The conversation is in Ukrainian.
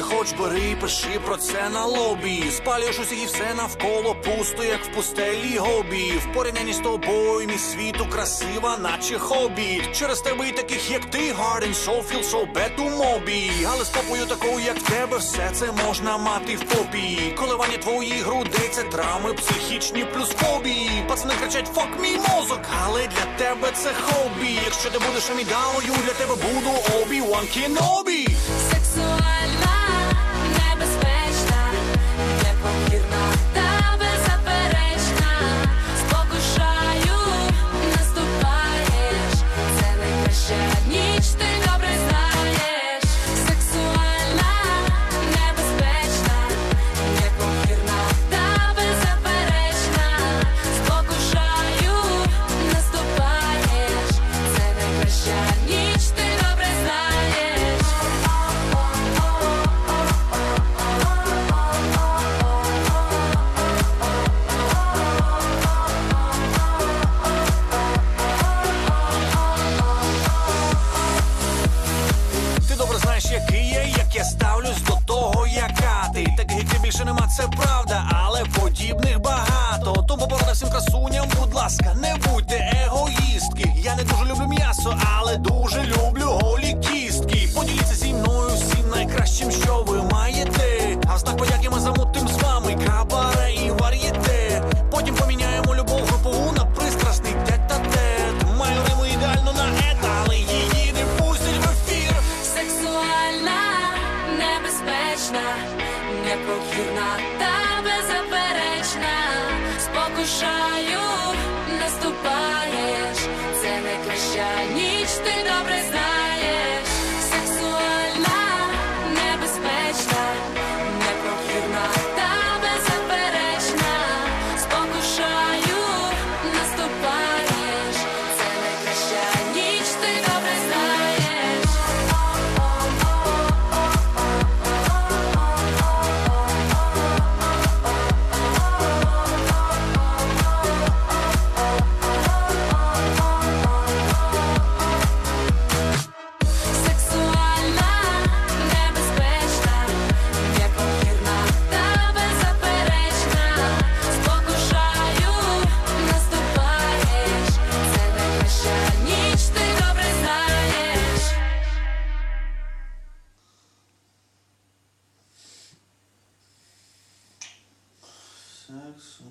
хоч бери, пиши про це на лобі. Спалюєш усіх і все навколо пусто, як в пустелі гобі. В порівнянні з тобою, мій світу красива, наче хобі. Через тебе і таких, як ти, Гарден, Софіл, Соубету, Мобі. Але з попою такою, як тебе, все це можна мати в попі. Коливання твоїх грудей це драми, психічні плюс фобії. Пацани кричать фок мій мозок, але для тебе це хобі. Якщо ти будеш амідалою, для тебе буду обі Ван Кенобі. Нема, це правда, але подібних багато. Тому порада всім красуням, будь ласка, не будьте егоїстки. Я не дуже люблю м'ясо, але дуже люблю голі кістки. Поділіться зі мною всім найкращим, що ви маєте. А знак подяки ми замутим з вами кабаре і вар'єте. Потім поміняємо любов групову на пристрасний тет-а-тет. Маю риму ідеально на ета, але її не пустять в ефір. Сексуальна, небезпечна, непокірна та беззаперечна. Спокушаю, наступаєш. Це не краща, ніч, ти добре знаєш. sex.